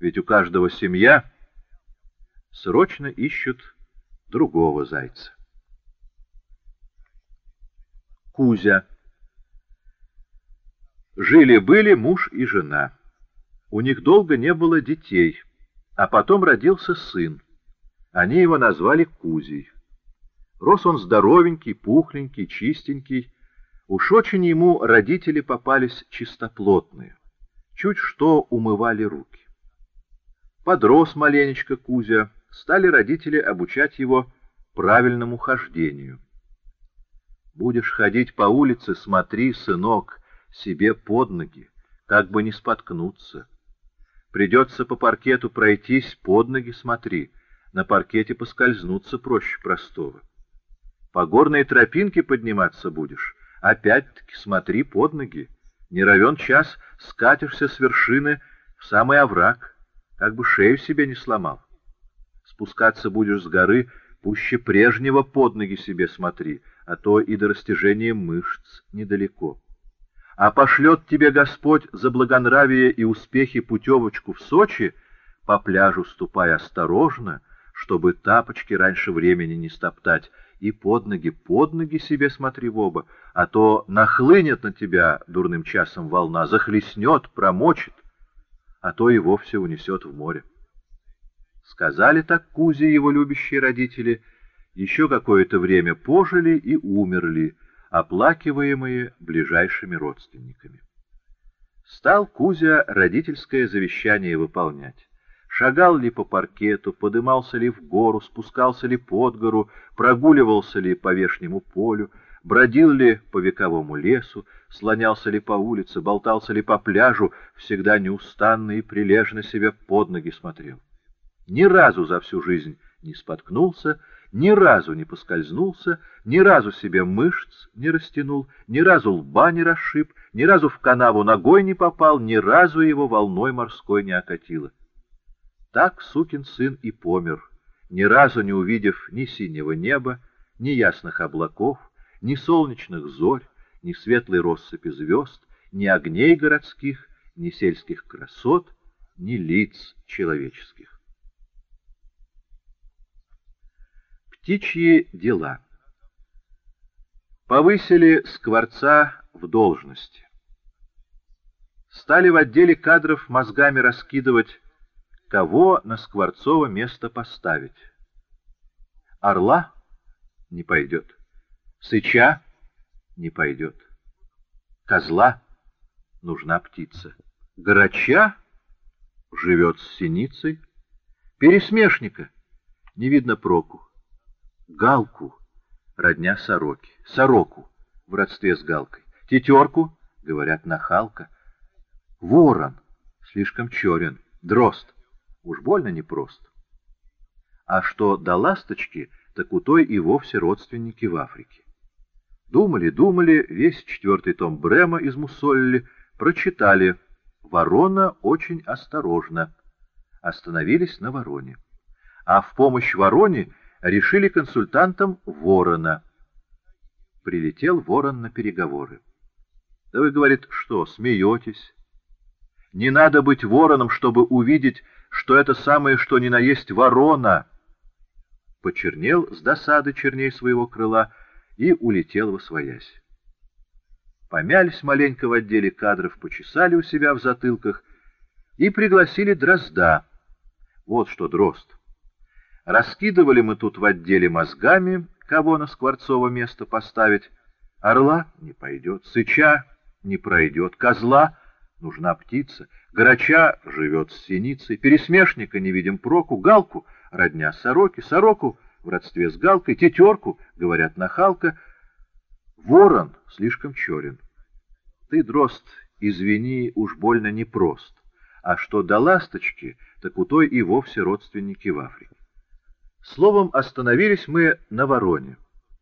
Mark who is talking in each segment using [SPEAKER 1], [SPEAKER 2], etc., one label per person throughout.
[SPEAKER 1] ведь у каждого семья срочно ищут другого зайца. Кузя Жили-были муж и жена. У них долго не было детей, а потом родился сын. Они его назвали Кузей. Рос он здоровенький, пухленький, чистенький. Уж очень ему родители попались чистоплотные. Чуть что умывали руки. Подрос маленечко Кузя, стали родители обучать его правильному хождению. «Будешь ходить по улице, смотри, сынок, себе под ноги, как бы не споткнуться. Придется по паркету пройтись, под ноги смотри, на паркете поскользнуться проще простого. По горной тропинке подниматься будешь, опять-таки смотри под ноги. Не равен час скатишься с вершины в самый овраг, как бы шею себе не сломал. Спускаться будешь с горы, пуще прежнего под ноги себе смотри, а то и до растяжения мышц недалеко. А пошлет тебе Господь за благонравие и успехи путевочку в Сочи, по пляжу ступай осторожно, чтобы тапочки раньше времени не стоптать, и под ноги, под ноги себе смотри в оба, а то нахлынет на тебя дурным часом волна, захлестнет, промочит, а то и вовсе унесет в море. Сказали так Кузе его любящие родители, еще какое-то время пожили и умерли, оплакиваемые ближайшими родственниками. Стал Кузя родительское завещание выполнять. Шагал ли по паркету, подымался ли в гору, спускался ли под гору, прогуливался ли по вешнему полю, бродил ли по вековому лесу, слонялся ли по улице, болтался ли по пляжу, всегда неустанно и прилежно себе под ноги смотрел. Ни разу за всю жизнь не споткнулся, ни разу не поскользнулся, ни разу себе мышц не растянул, ни разу лба не расшиб, ни разу в канаву ногой не попал, ни разу его волной морской не окатило. Так сукин сын и помер, ни разу не увидев ни синего неба, ни ясных облаков, ни солнечных зорь, ни светлой россыпи звезд, ни огней городских, ни сельских красот, ни лиц человеческих. Птичьи дела Повысили Скворца в должности. Стали в отделе кадров мозгами раскидывать Кого на Скворцово место поставить? Орла? Не пойдет. Сыча? Не пойдет. Козла? Нужна птица. Грача? Живет с синицей. Пересмешника? Не видно проку. Галку? Родня сороки. Сороку? В родстве с галкой. Тетерку? Говорят, нахалка. Ворон? Слишком черен. Дрозд? Уж больно непросто. А что до ласточки, так у той и вовсе родственники в Африке. Думали, думали, весь четвертый том Брема из Муссолли прочитали. Ворона очень осторожно. Остановились на вороне. А в помощь вороне решили консультантам ворона. Прилетел ворон на переговоры. Да вы, говорит, что, смеетесь? Не надо быть вороном, чтобы увидеть, что это самое, что ни на есть ворона. Почернел с досады черней своего крыла и улетел во своясь. Помялись маленько в отделе кадров, почесали у себя в затылках и пригласили Дрозда. Вот что Дрозд. Раскидывали мы тут в отделе мозгами, кого на Скворцово место поставить. Орла не пойдет, сыча не пройдет, козла нужна птица — Грача живет с синицей, пересмешника не видим проку, галку — родня сороки, сороку в родстве с галкой, тетерку, говорят, нахалка, ворон слишком черен. Ты, дрозд, извини, уж больно непрост, а что до ласточки, так у той и вовсе родственники в Африке. Словом, остановились мы на вороне,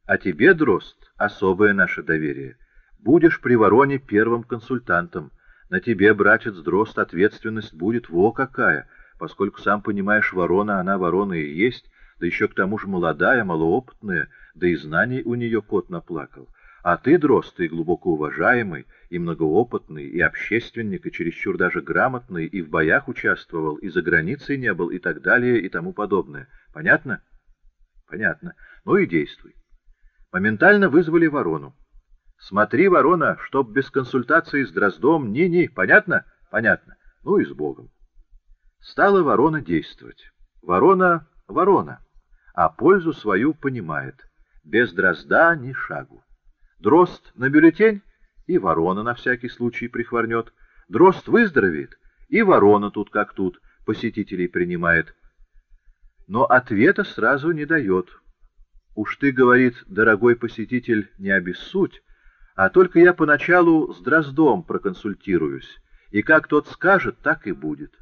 [SPEAKER 1] а тебе, дрозд, особое наше доверие. Будешь при вороне первым консультантом, на тебе, братец Дрозд, ответственность будет во какая, поскольку, сам понимаешь, ворона, она ворона и есть, да еще к тому же молодая, малоопытная, да и знаний у нее кот наплакал. А ты, Дрозд, ты глубоко уважаемый, и многоопытный, и общественник, и чересчур даже грамотный, и в боях участвовал, и за границей не был, и так далее, и тому подобное. Понятно? Понятно. Ну и действуй. Моментально вызвали ворону. Смотри, ворона, чтоб без консультации с Дроздом ни-ни. Понятно? Понятно. Ну и с Богом. Стала ворона действовать. Ворона — ворона, а пользу свою понимает. Без Дрозда ни шагу. Дрозд на бюллетень, и ворона на всякий случай прихворнет. Дрозд выздоровеет, и ворона тут как тут посетителей принимает. Но ответа сразу не дает. Уж ты, говорит, дорогой посетитель, не обессудь, а только я поначалу с Дроздом проконсультируюсь, и как тот скажет, так и будет.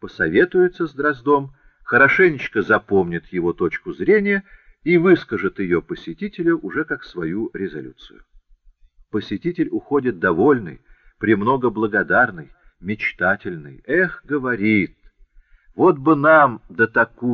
[SPEAKER 1] Посоветуется с Дроздом, хорошенечко запомнит его точку зрения и выскажет ее посетителю уже как свою резолюцию. Посетитель уходит довольный, премного благодарный, мечтательный. Эх, говорит, вот бы нам да такую